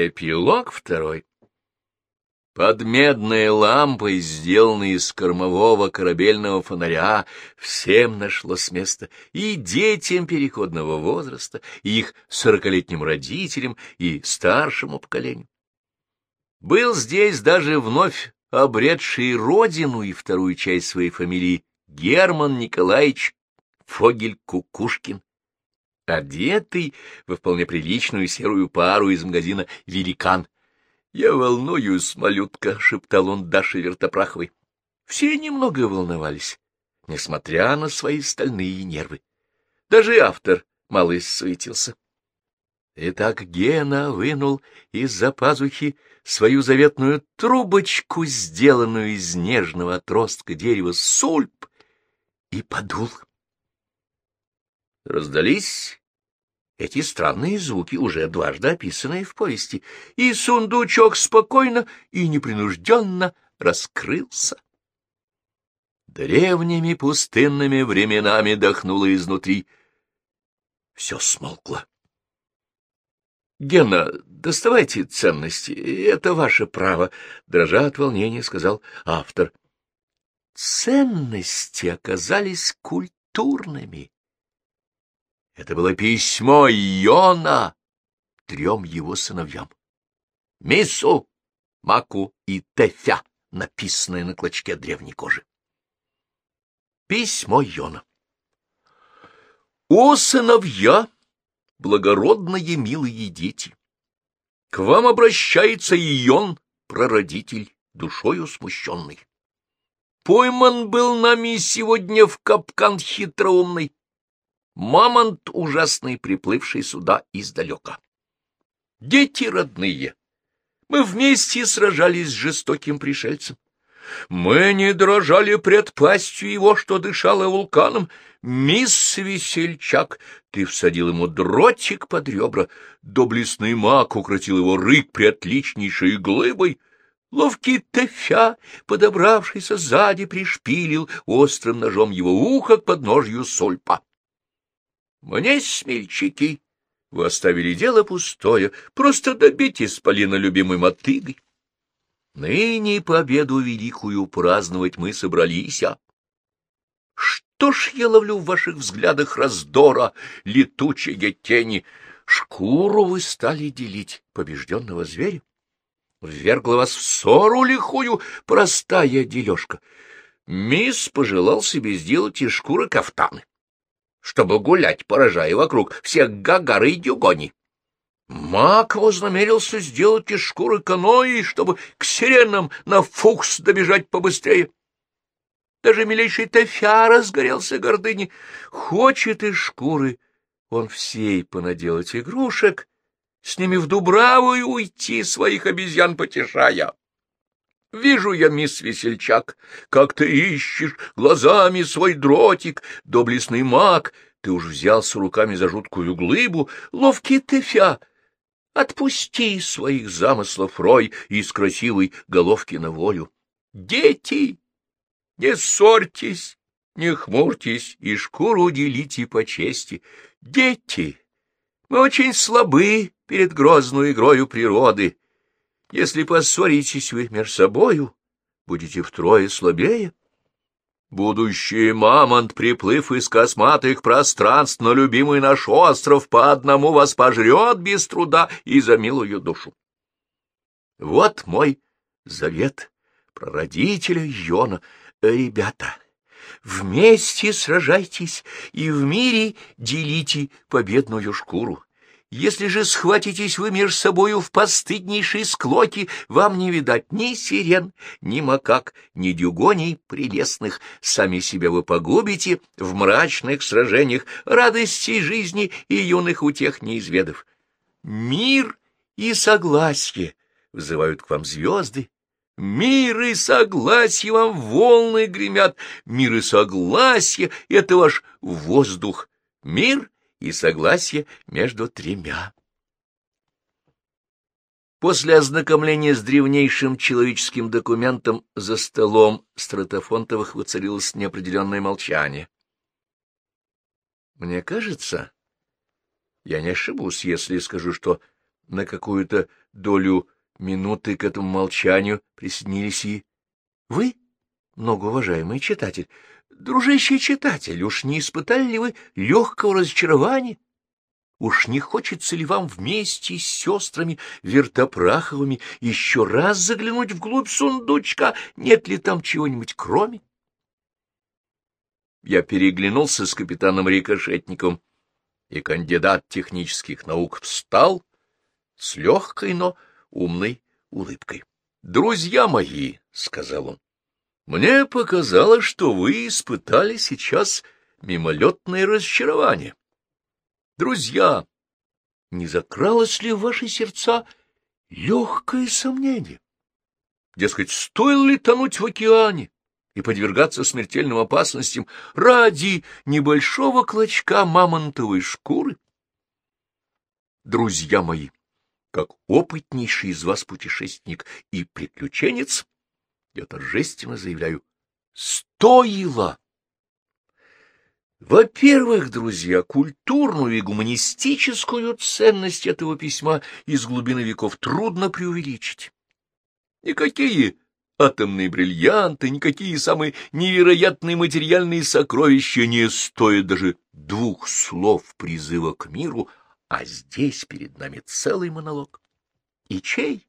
Эпилог второй. Под медной лампой, сделанной из кормового корабельного фонаря, всем нашлось место и детям переходного возраста, и их сорокалетним родителям, и старшему поколению. Был здесь даже вновь обретший родину и вторую часть своей фамилии Герман Николаевич Фогель-Кукушкин, одетый во вполне приличную серую пару из магазина «Великан», «Я волнуюсь, малютка», — шептал он Даше Вертопраховой. Все немного волновались, несмотря на свои стальные нервы. Даже автор мало суетился. Итак Гена вынул из-за пазухи свою заветную трубочку, сделанную из нежного отростка дерева сульп, и подул. Раздались эти странные звуки, уже дважды описанные в повести, и сундучок спокойно и непринужденно раскрылся. Древними пустынными временами дохнуло изнутри. Все смолкло. — Гена, доставайте ценности, это ваше право, — дрожа от волнения сказал автор. Ценности оказались культурными это было письмо Йона трем его сыновьям. Мису, Маку и Тефя, написанное на клочке древней кожи. Письмо Йона. «О, сыновья, благородные милые дети! К вам обращается Ион, прародитель, душою смущенный. Пойман был нами сегодня в капкан хитроумный, мамонт ужасный, приплывший сюда издалека. Дети родные, мы вместе сражались с жестоким пришельцем. Мы не дрожали пред пастью его, что дышало вулканом. Мисс Весельчак, ты всадил ему дротик под ребра, доблестный маг укротил его рык преотличнейшей глыбой, Ловкий Тефя, подобравшийся сзади, пришпилил острым ножом его ухо к подножью сольпа. Мне, смельчаки, вы оставили дело пустое, просто добить исполина любимой мотыгой. Ныне победу великую праздновать мы собрались, а? Что ж я ловлю в ваших взглядах раздора, летучие тени? Шкуру вы стали делить побежденного зверя? Ввергла вас в ссору лихую простая дележка. Мисс пожелал себе сделать из шкуры кафтаны чтобы гулять, поражая вокруг всех гагары и дюгони. Мак вознамерился сделать из шкуры каноэ, чтобы к сиренам на фукс добежать побыстрее. Даже милейший Тефя разгорелся гордыней. Хочет из шкуры он всей понаделать игрушек, с ними в Дубраву и уйти, своих обезьян потешая. Вижу я, мисс Весельчак, как ты ищешь глазами свой дротик, доблестный маг, ты уж взялся руками за жуткую глыбу, ловкий тефя. Отпусти своих замыслов рой из красивой головки на волю. Дети, не ссорьтесь, не хмурьтесь и шкуру делите по чести. Дети, мы очень слабы перед грозной игрою природы. Если поссоритесь вы между собою, будете втрое слабее. Будущий мамонт, приплыв из косматых пространств на любимый наш остров, по одному вас пожрет без труда и за милую душу. Вот мой завет прародителя Йона. Ребята, вместе сражайтесь и в мире делите победную шкуру. Если же схватитесь вы между собою в постыднейшей склоке, вам не видать ни сирен, ни макак, ни дюгоней прелестных. Сами себя вы погубите в мрачных сражениях, радости жизни и юных утех неизведав. Мир и согласие взывают к вам звезды, Мир и согласие вам волны гремят, мир и согласие — это ваш воздух. Мир и согласие между тремя. После ознакомления с древнейшим человеческим документом за столом Стратофонтовых воцарилось неопределенное молчание. Мне кажется, я не ошибусь, если скажу, что На какую-то долю минуты к этому молчанию присоединились и вы, многоуважаемый читатель. Дружище читатель, уж не испытали ли вы легкого разочарования? Уж не хочется ли вам вместе с сестрами Вертопраховыми еще раз заглянуть вглубь сундучка? Нет ли там чего-нибудь кроме? Я переглянулся с капитаном Рикошетником, и кандидат технических наук встал с легкой, но умной улыбкой. — Друзья мои, — сказал он, — мне показалось, что вы испытали сейчас мимолетное разочарование. Друзья, не закралось ли в ваши сердца легкое сомнение? Дескать, стоило ли тонуть в океане и подвергаться смертельным опасностям ради небольшого клочка мамонтовой шкуры? Друзья мои, как опытнейший из вас путешественник и приключенец, я торжественно заявляю, стоило! Во-первых, друзья, культурную и гуманистическую ценность этого письма из глубины веков трудно преувеличить. Никакие атомные бриллианты, никакие самые невероятные материальные сокровища не стоят даже двух слов призыва к миру, а здесь перед нами целый монолог. И чей?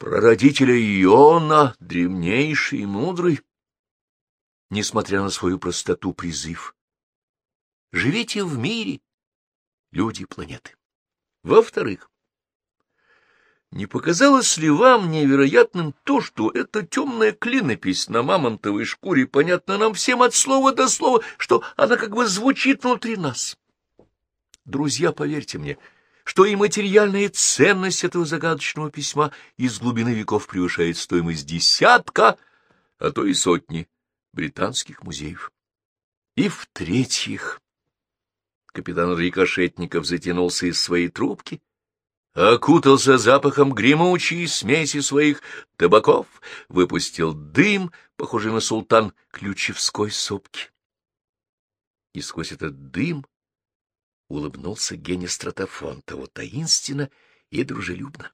Прародителя Иона, древнейший и мудрый, несмотря на свою простоту, призыв. Живите в мире, люди планеты. Во-вторых, не показалось ли вам невероятным то, что эта темная клинопись на мамонтовой шкуре понятна нам всем от слова до слова, что она как бы звучит внутри нас? Друзья, поверьте мне, что и материальная ценность этого загадочного письма из глубины веков превышает стоимость десятка, а то и сотни британских музеев. И в-третьих, капитан Рикошетников затянулся из своей трубки, окутался запахом гремучей смеси своих табаков, выпустил дым, похожий на султан ключевской сопки. И сквозь этот дым улыбнулся Гене Стратофонтову таинственно и дружелюбно.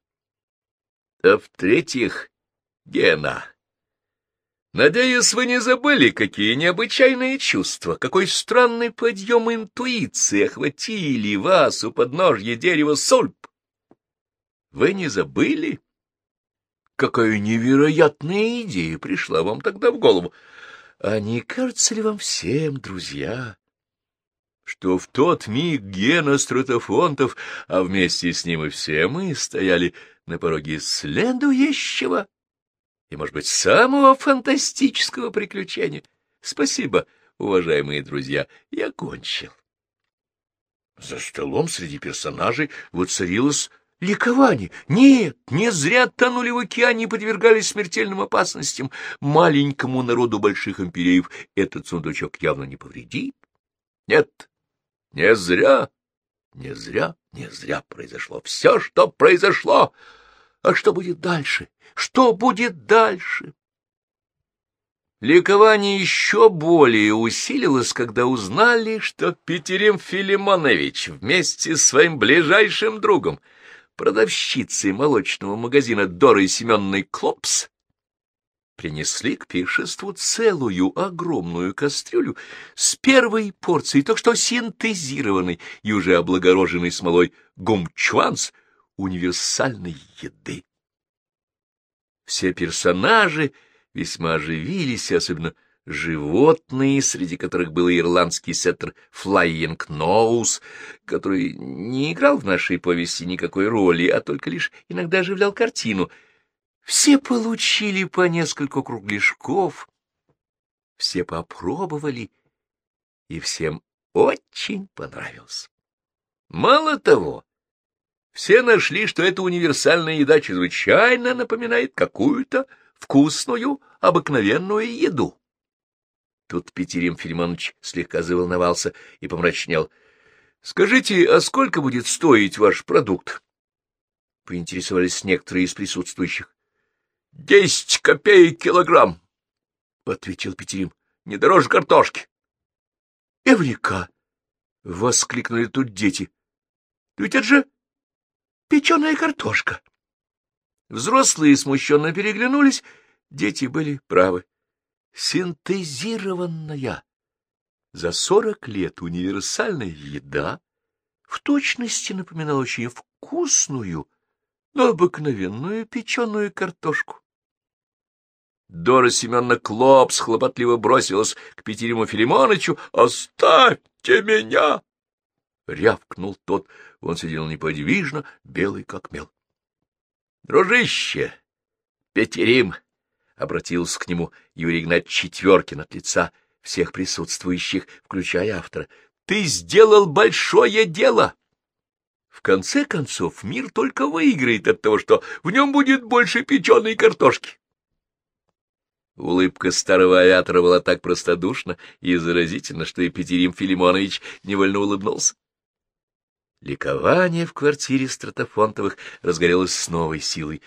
А в-третьих, Гена, надеюсь, вы не забыли, какие необычайные чувства, какой странный подъем интуиции охватили вас у подножья дерева сульп. Вы не забыли? Какая невероятная идея пришла вам тогда в голову. А не кажется ли вам всем, друзья, что в тот миг Гена Стратофонтов, а вместе с ним и все мы, стояли на пороге следующего и, может быть, самого фантастического приключения. Спасибо, уважаемые друзья, я кончил. За столом среди персонажей воцарилось ликование. Нет, не зря тонули в океане и подвергались смертельным опасностям. Маленькому народу больших империев этот сундучок явно не повредит. Нет, не зря, не зря, не зря произошло все, что произошло. А что будет дальше? Что будет дальше? Ликование еще более усилилось, когда узнали, что Петерим Филимонович вместе с своим ближайшим другом, продавщицей молочного магазина Дорой Семенной Клопс, принесли к пиршеству целую огромную кастрюлю с первой порцией, только что синтезированной и уже облагороженной смолой гумчуанс универсальной еды. Все персонажи весьма оживились, особенно животные, среди которых был ирландский сеттер Флайинг Ноус, который не играл в нашей повести никакой роли, а только лишь иногда оживлял картину — все получили по несколько кругляшков, все попробовали, и всем очень понравилось. Мало того, все нашли, что эта универсальная еда чрезвычайно напоминает какую-то вкусную, обыкновенную еду. Тут Петерим Филимонович слегка заволновался и помрачнел. — Скажите, а сколько будет стоить ваш продукт? — поинтересовались некоторые из присутствующих. — Десять копеек килограмм, — ответил Петерим, — не дороже картошки. — Эврика! — воскликнули тут дети. — Ведь это же печеная картошка. Взрослые смущенно переглянулись, дети были правы. Синтезированная за сорок лет универсальная еда в точности напоминала очень вкусную, но обыкновенную печеную картошку. Дора Семеновна Клопс хлопотливо бросилась к Петериму Филимоновичу. «Оставьте меня!» Рявкнул тот. Он сидел неподвижно, белый как мел. «Дружище! Петерим!» — обратился к нему Юрий Игнатьевич Четверкин от лица всех присутствующих, включая автора. «Ты сделал большое дело!» В конце концов, мир только выиграет от того, что в нем будет больше печеной картошки. Улыбка старого авиатора была так простодушна и заразительна, что Екатерин Филимонович невольно улыбнулся. Ликование в квартире Стратофонтовых разгорелось с новой силой.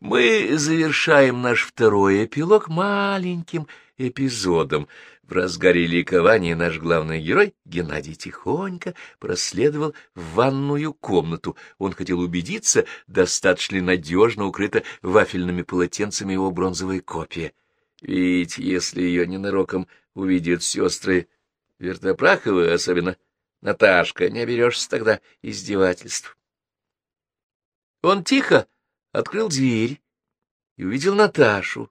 Мы завершаем наш второй эпилог маленьким эпизодом. В разгаре ликования наш главный герой, Геннадий, тихонько проследовал в ванную комнату. Он хотел убедиться, достаточно ли надежно укрыта вафельными полотенцами его бронзовая копия. Ведь если ее ненароком увидят сестры Вертопраховы, особенно Наташка, не оберешься тогда издевательств. Он тихо открыл дверь и увидел Наташу,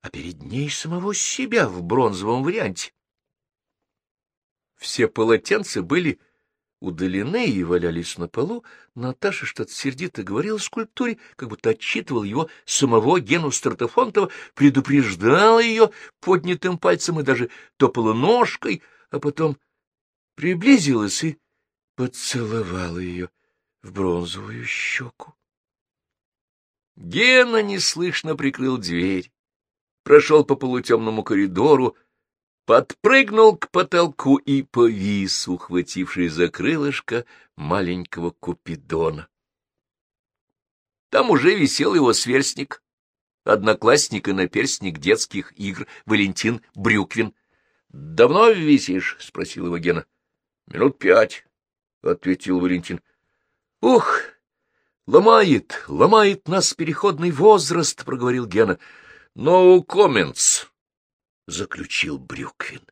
а перед ней самого себя в бронзовом варианте. Все полотенца были удалены и валялись на полу, Наташа что-то сердито говорила скульптуре, как будто отчитывал его самого Гену Стратофонтова, предупреждала ее поднятым пальцем и даже топала ножкой, а потом приблизилась и поцеловала ее в бронзовую щеку. Гена неслышно прикрыл дверь, прошел по полутемному коридору, подпрыгнул к потолку и повис, ухвативший за крылышко маленького Купидона. Там уже висел его сверстник, одноклассник и наперстник детских игр Валентин Брюквин. — Давно висишь? — спросил его Гена. — Минут пять, — ответил Валентин. — Ух, ломает, ломает нас переходный возраст, — проговорил Гена. — No comments, — заключил Брюквин.